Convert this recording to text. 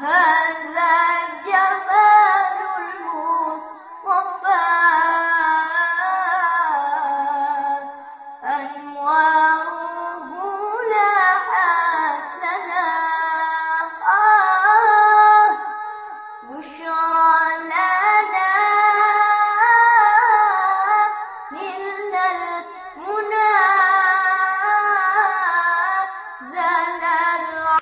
هَٰذَا جَمَالُ الْمُصْطَفَىٰ. أَنْوَارٌ